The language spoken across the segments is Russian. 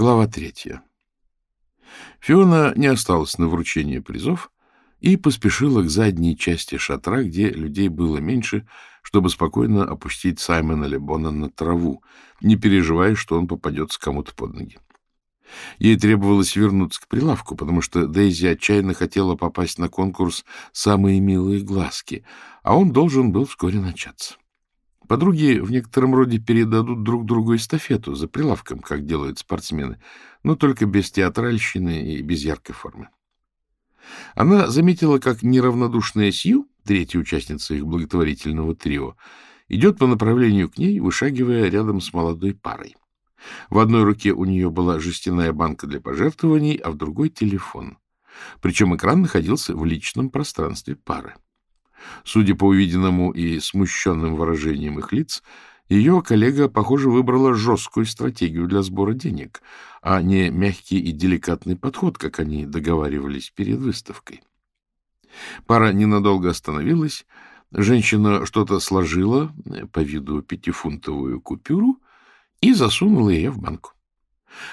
Глава третья. Фиона не осталась на вручение призов и поспешила к задней части шатра, где людей было меньше, чтобы спокойно опустить Саймона Лебона на траву, не переживая, что он попадется кому-то под ноги. Ей требовалось вернуться к прилавку, потому что Дейзи отчаянно хотела попасть на конкурс «Самые милые глазки», а он должен был вскоре начаться. Подруги в некотором роде передадут друг другу эстафету за прилавком, как делают спортсмены, но только без театральщины и без яркой формы. Она заметила, как неравнодушная Сью, третья участница их благотворительного трио, идет по направлению к ней, вышагивая рядом с молодой парой. В одной руке у нее была жестяная банка для пожертвований, а в другой — телефон. Причем экран находился в личном пространстве пары. Судя по увиденному и смущенным выражениям их лиц, ее коллега, похоже, выбрала жесткую стратегию для сбора денег, а не мягкий и деликатный подход, как они договаривались перед выставкой. Пара ненадолго остановилась, женщина что-то сложила, по виду пятифунтовую купюру, и засунула ее в банку.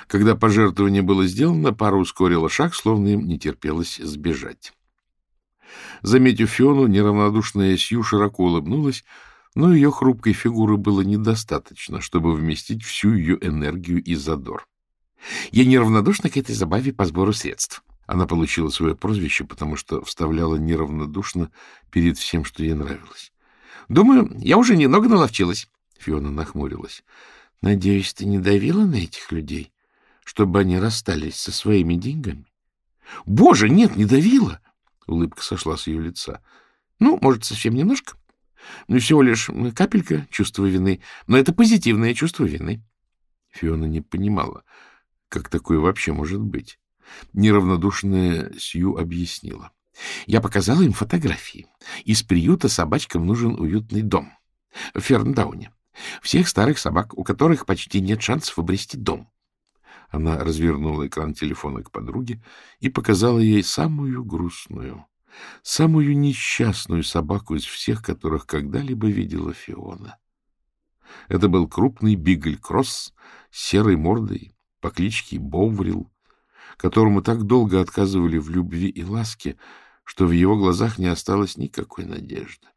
Когда пожертвование было сделано, пара ускорила шаг, словно им не терпелось сбежать. Заметив Фиону, неравнодушная Сью широко улыбнулась, но ее хрупкой фигуры было недостаточно, чтобы вместить всю ее энергию и задор. — Я неравнодушна к этой забаве по сбору средств. Она получила свое прозвище, потому что вставляла неравнодушно перед всем, что ей нравилось. — Думаю, я уже немного наловчилась. Фиона нахмурилась. — Надеюсь, ты не давила на этих людей, чтобы они расстались со своими деньгами? — Боже, нет, не давила! Улыбка сошла с ее лица. — Ну, может, совсем немножко. Ну, всего лишь капелька чувства вины, но это позитивное чувство вины. Фиона не понимала, как такое вообще может быть. Неравнодушная Сью объяснила. Я показала им фотографии. Из приюта собачкам нужен уютный дом. В Ферндауне. Всех старых собак, у которых почти нет шансов обрести дом. Она развернула экран телефона к подруге и показала ей самую грустную, самую несчастную собаку из всех, которых когда-либо видела Фиона. Это был крупный бигль-кросс с серой мордой по кличке Боуврил, которому так долго отказывали в любви и ласке, что в его глазах не осталось никакой надежды.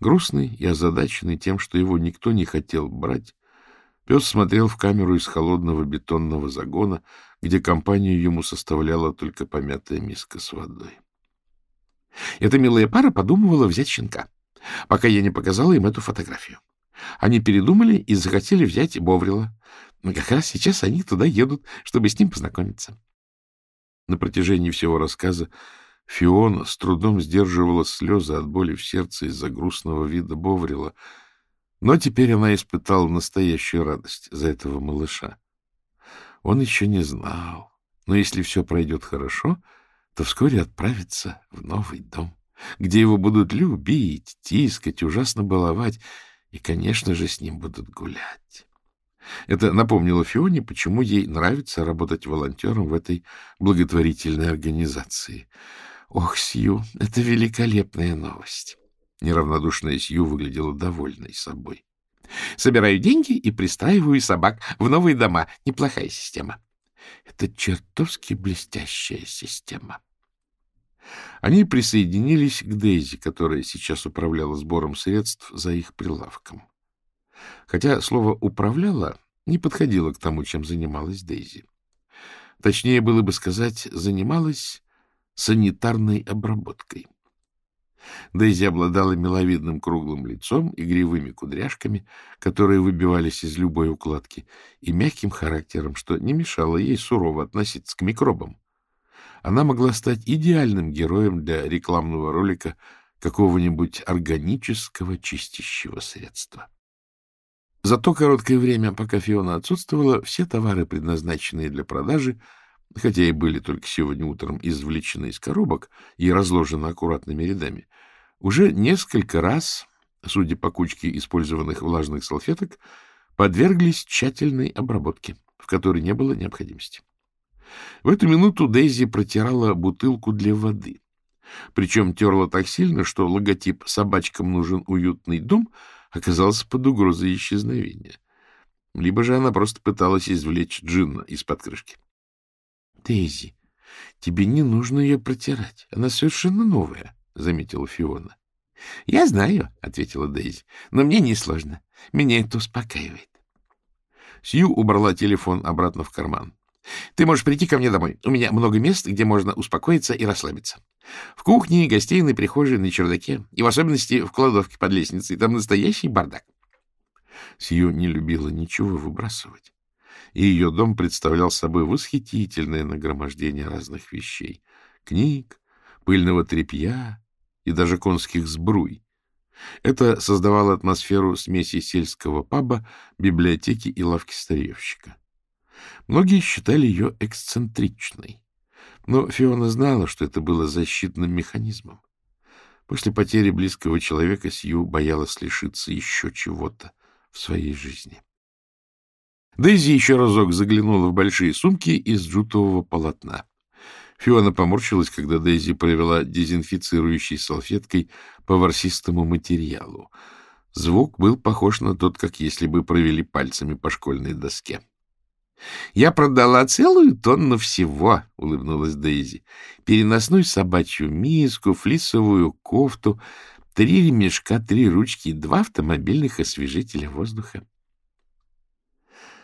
Грустный и озадаченный тем, что его никто не хотел брать, Пес смотрел в камеру из холодного бетонного загона, где компанию ему составляла только помятая миска с водой. Эта милая пара подумывала взять щенка, пока я не показала им эту фотографию. Они передумали и захотели взять Боврила. Но как раз сейчас они туда едут, чтобы с ним познакомиться. На протяжении всего рассказа Фиона с трудом сдерживала слезы от боли в сердце из-за грустного вида Боврила — но теперь она испытала настоящую радость за этого малыша. Он еще не знал, но если все пройдет хорошо, то вскоре отправится в новый дом, где его будут любить, тискать, ужасно баловать, и, конечно же, с ним будут гулять. Это напомнило Фионе, почему ей нравится работать волонтером в этой благотворительной организации. Ох, Сью, это великолепная новость. Неравнодушная Сью выглядела довольной собой. — Собираю деньги и пристраиваю собак в новые дома. Неплохая система. Это чертовски блестящая система. Они присоединились к Дейзи, которая сейчас управляла сбором средств за их прилавком. Хотя слово «управляла» не подходило к тому, чем занималась Дейзи. Точнее было бы сказать, занималась санитарной обработкой. Дейзи обладала миловидным круглым лицом, игривыми кудряшками, которые выбивались из любой укладки, и мягким характером, что не мешало ей сурово относиться к микробам. Она могла стать идеальным героем для рекламного ролика какого-нибудь органического чистящего средства. За то короткое время, пока Фиона отсутствовала, все товары, предназначенные для продажи, хотя и были только сегодня утром извлечены из коробок и разложены аккуратными рядами, уже несколько раз, судя по кучке использованных влажных салфеток, подверглись тщательной обработке, в которой не было необходимости. В эту минуту Дейзи протирала бутылку для воды. Причем терла так сильно, что логотип «Собачкам нужен уютный дом» оказался под угрозой исчезновения. либо же она просто пыталась извлечь джинна из-под крышки. — Дейзи, тебе не нужно ее протирать. Она совершенно новая, — заметила Фиона. — Я знаю, — ответила Дейзи, — но мне несложно. Меня это успокаивает. Сью убрала телефон обратно в карман. — Ты можешь прийти ко мне домой. У меня много мест, где можно успокоиться и расслабиться. В кухне, гостиной, прихожей, на чердаке. И в особенности в кладовке под лестницей. Там настоящий бардак. Сью не любила ничего выбрасывать, и ее дом представлял собой восхитительное нагромождение разных вещей — книг, пыльного тряпья и даже конских сбруй. Это создавало атмосферу смеси сельского паба, библиотеки и лавки старьевщика. Многие считали ее эксцентричной, но Фиона знала, что это было защитным механизмом. После потери близкого человека Сью боялась лишиться еще чего-то, в своей жизни. Дейзи еще разок заглянула в большие сумки из джутового полотна. Фиона поморщилась, когда Дейзи провела дезинфицирующей салфеткой по ворсистому материалу. Звук был похож на тот, как если бы провели пальцами по школьной доске. — Я продала целую тонну всего, — улыбнулась Дейзи. — Переносную собачью миску, флисовую кофту, Три ремешка, три ручки и два автомобильных освежителя воздуха.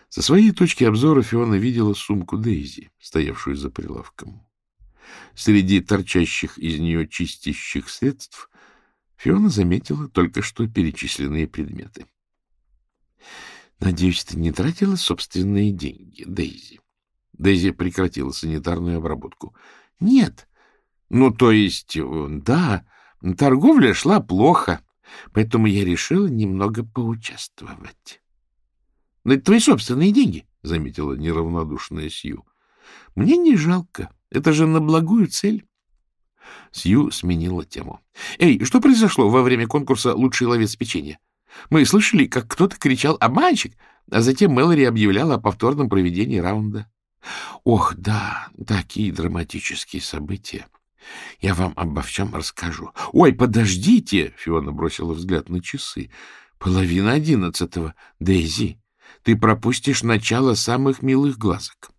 Со своей точки обзора Фиона видела сумку Дейзи, стоявшую за прилавком. Среди торчащих из нее чистящих средств Фиона заметила только что перечисленные предметы. — Надеюсь, ты не тратила собственные деньги, Дейзи? Дейзи прекратила санитарную обработку. — Нет. Ну, то есть, э, да, Торговля шла плохо, поэтому я решила немного поучаствовать. — это твои собственные деньги, — заметила неравнодушная Сью. — Мне не жалко. Это же на благую цель. Сью сменила тему. — Эй, что произошло во время конкурса «Лучший ловец печенья»? Мы слышали, как кто-то кричал «Обманщик!», а затем Мэлори объявляла о повторном проведении раунда. — Ох, да, такие драматические события. — Я вам обо всем расскажу. — Ой, подождите! — Фиона бросила взгляд на часы. — Половина одиннадцатого. Дейзи, ты пропустишь начало самых милых глазок.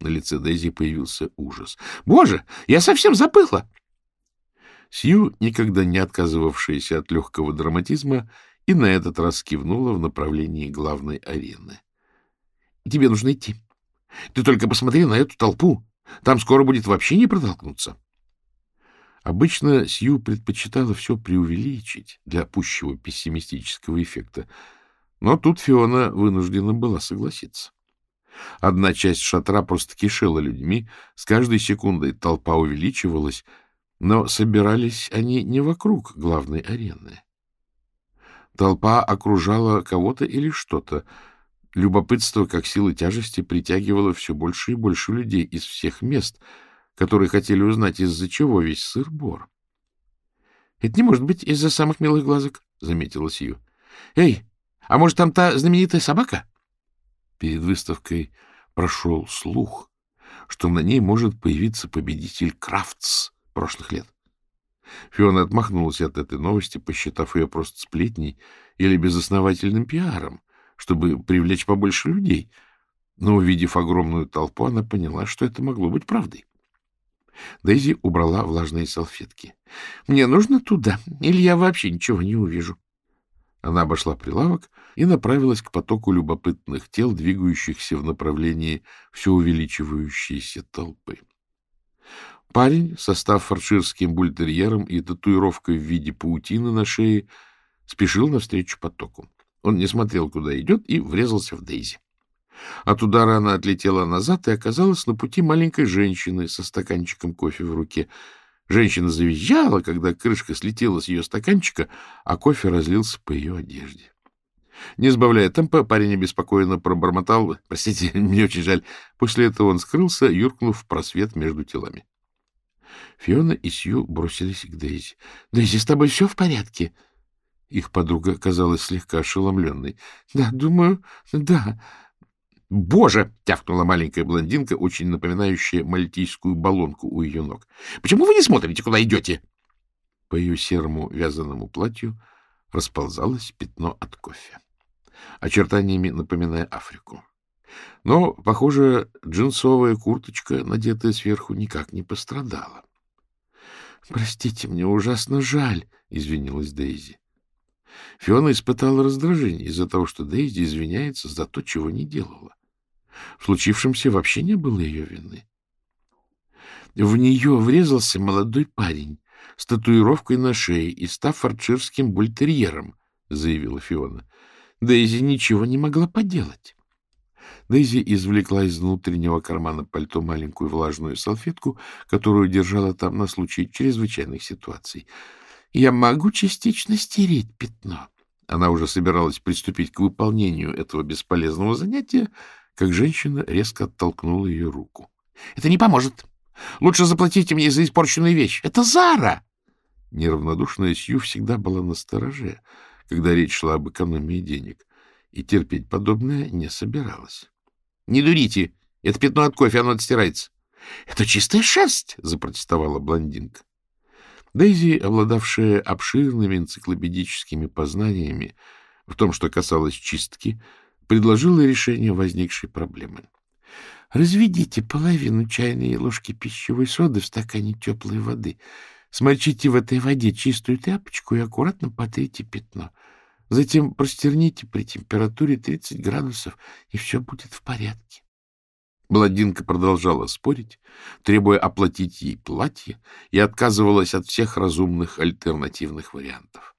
На лице Дейзи появился ужас. — Боже, я совсем забыла! Сью, никогда не отказывавшаяся от легкого драматизма, и на этот раз кивнула в направлении главной арены. — Тебе нужно идти. Ты только посмотри на эту толпу. Там скоро будет вообще не протолкнуться. Обычно Сью предпочитала все преувеличить для пущего пессимистического эффекта, но тут Фиона вынуждена была согласиться. Одна часть шатра просто кишела людьми, с каждой секундой толпа увеличивалась, но собирались они не вокруг главной арены. Толпа окружала кого-то или что-то. Любопытство, как сила тяжести, притягивало все больше и больше людей из всех мест — которые хотели узнать, из-за чего весь сыр-бор. — Это не может быть из-за самых милых глазок, — заметила Сью. — Эй, а может, там та знаменитая собака? Перед выставкой прошел слух, что на ней может появиться победитель Крафтс прошлых лет. Фиона отмахнулась от этой новости, посчитав ее просто сплетней или безосновательным пиаром, чтобы привлечь побольше людей. Но, увидев огромную толпу, она поняла, что это могло быть правдой. Дейзи убрала влажные салфетки. — Мне нужно туда, или я вообще ничего не увижу. Она обошла прилавок и направилась к потоку любопытных тел, двигающихся в направлении все увеличивающейся толпы. Парень, состав фарширским бультерьером и татуировкой в виде паутины на шее, спешил навстречу потоку. Он не смотрел, куда идет, и врезался в Дейзи. От удара она отлетела назад и оказалась на пути маленькой женщины со стаканчиком кофе в руке. Женщина завизжала, когда крышка слетела с ее стаканчика, а кофе разлился по ее одежде. Не сбавляя темпа, парень обеспокоенно пробормотал. «Простите, мне очень жаль». После этого он скрылся, юркнув в просвет между телами. Фиона и Сью бросились к Дейзи. — Дейзи, с тобой все в порядке? Их подруга казалась слегка ошеломленной. — Да, думаю, да. «Боже!» — тявкнула маленькая блондинка, очень напоминающая мальтийскую баллонку у ее ног. «Почему вы не смотрите, куда идете?» По ее серому вязаному платью расползалось пятно от кофе. очертаниями напоминая Африку. Но, похоже, джинсовая курточка, надетая сверху, никак не пострадала. — Простите, мне ужасно жаль, — извинилась Дейзи. Фиона испытала раздражение из-за того, что Дейзи извиняется за то, чего не делала. В случившемся вообще не было ее вины. В нее врезался молодой парень с татуировкой на шее и стаффордширским бультерьером, — заявила Фиона. Дейзи ничего не могла поделать. Дейзи извлекла из внутреннего кармана пальто маленькую влажную салфетку, которую держала там на случай чрезвычайных ситуаций. — Я могу частично стереть пятно. Она уже собиралась приступить к выполнению этого бесполезного занятия, как женщина резко оттолкнула ее руку. — Это не поможет. Лучше заплатите мне за испорченную вещь. Это Зара! Неравнодушная Сью всегда была на стороже, когда речь шла об экономии денег, и терпеть подобное не собиралась. — Не дурите! Это пятно от кофе, оно отстирается. — Это чистая шерсть! — запротестовала блондинка. Дейзи, обладавшая обширными энциклопедическими познаниями в том, что касалось чистки, предложила решение возникшей проблемы. Разведите половину чайной ложки пищевой соды в стакане теплой воды. Смочите в этой воде чистую тряпочку и аккуратно потрите пятно. Затем простерните при температуре 30 градусов, и все будет в порядке. Бладинка продолжала спорить, требуя оплатить ей платье, и отказывалась от всех разумных альтернативных вариантов.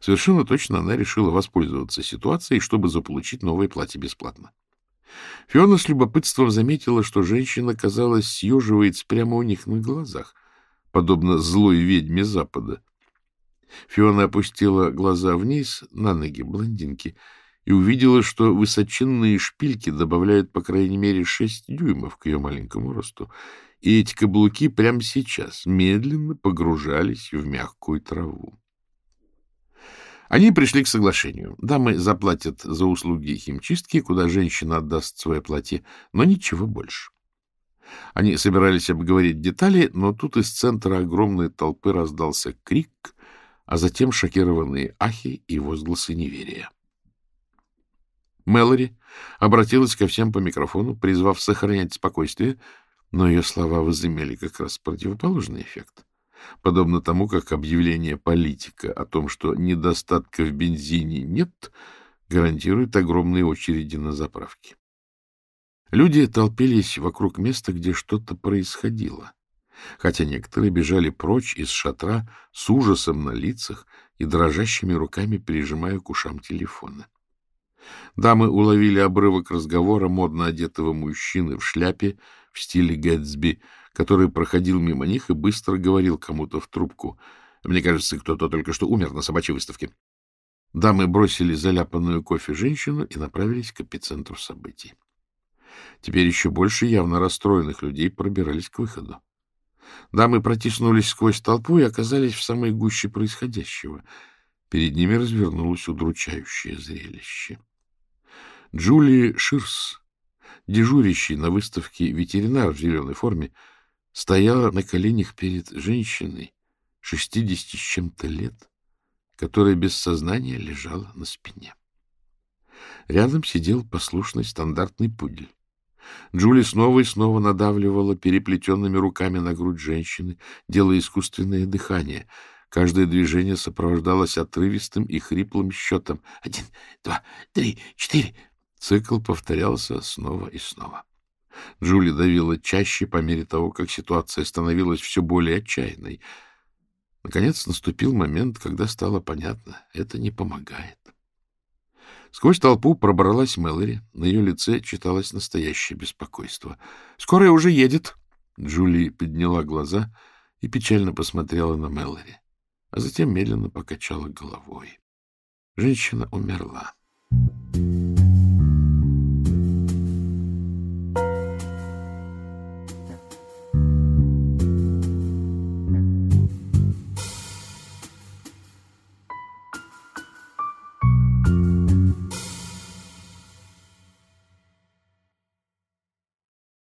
Совершенно точно она решила воспользоваться ситуацией, чтобы заполучить новое платье бесплатно. Фиона с любопытством заметила, что женщина, казалось, съеживается прямо у них на глазах, подобно злой ведьме Запада. Фиона опустила глаза вниз на ноги блондинки и увидела, что высоченные шпильки добавляют по крайней мере шесть дюймов к ее маленькому росту, и эти каблуки прямо сейчас медленно погружались в мягкую траву. Они пришли к соглашению. Дамы заплатят за услуги химчистки, куда женщина отдаст свое платье, но ничего больше. Они собирались обговорить детали, но тут из центра огромной толпы раздался крик, а затем шокированные ахи и возгласы неверия. Мэлори обратилась ко всем по микрофону, призвав сохранять спокойствие, но ее слова возымели как раз противоположный эффект подобно тому, как объявление политика о том, что недостатка в бензине нет, гарантирует огромные очереди на заправке. Люди толпились вокруг места, где что-то происходило, хотя некоторые бежали прочь из шатра с ужасом на лицах и дрожащими руками прижимая к ушам телефоны. Дамы уловили обрывок разговора модно одетого мужчины в шляпе в стиле Гэтсби, который проходил мимо них и быстро говорил кому-то в трубку. Мне кажется, кто-то только что умер на собачьей выставке. Дамы бросили заляпанную кофе женщину и направились к эпицентру событий. Теперь еще больше явно расстроенных людей пробирались к выходу. Дамы протиснулись сквозь толпу и оказались в самой гуще происходящего. Перед ними развернулось удручающее зрелище. Джули Ширс, дежурящий на выставке ветеринар в зеленой форме, стояла на коленях перед женщиной, шестидесяти с чем-то лет, которая без сознания лежала на спине. Рядом сидел послушный стандартный пудель. Джули снова и снова надавливала переплетенными руками на грудь женщины, делая искусственное дыхание. Каждое движение сопровождалось отрывистым и хриплым счетом. Один, два, три, четыре. Цикл повторялся снова и снова. Джули давила чаще по мере того, как ситуация становилась все более отчаянной. Наконец наступил момент, когда стало понятно — это не помогает. Сквозь толпу пробралась Мэлори. На ее лице читалось настоящее беспокойство. — Скорая уже едет! Джули подняла глаза и печально посмотрела на Мэлори, а затем медленно покачала головой. Женщина умерла.